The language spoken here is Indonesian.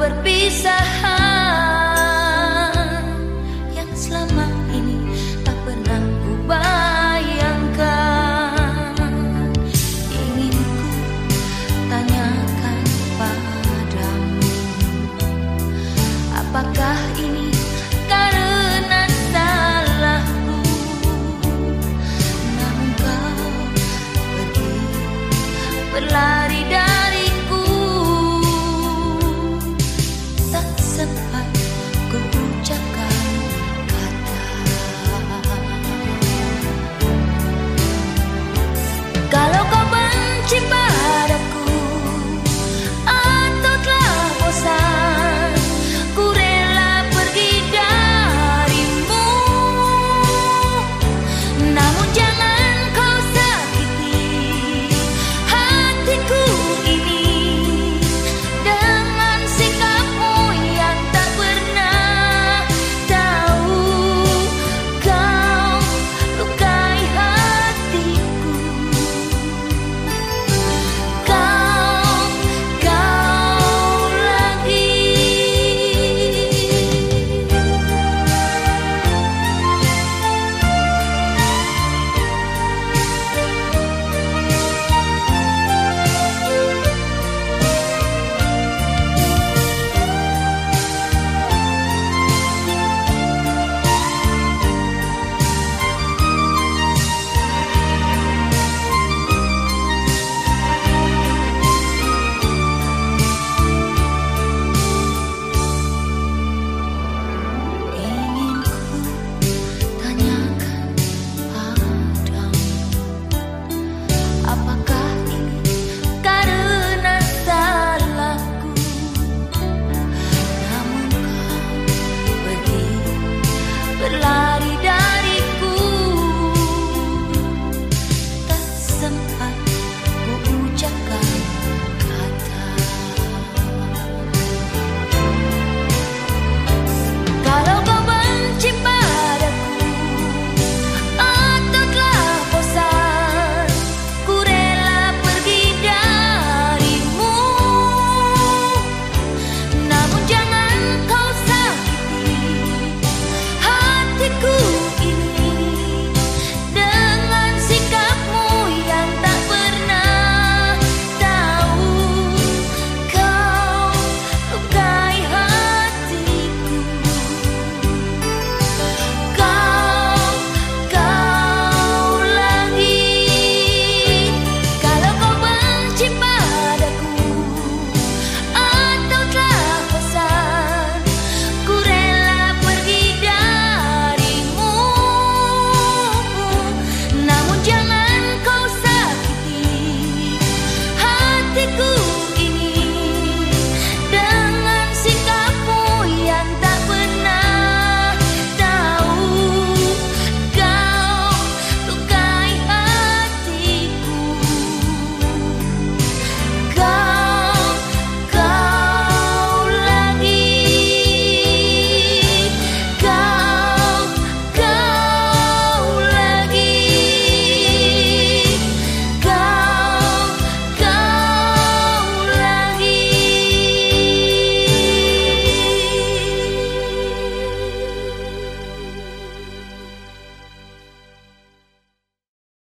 perpisahan yang selama ini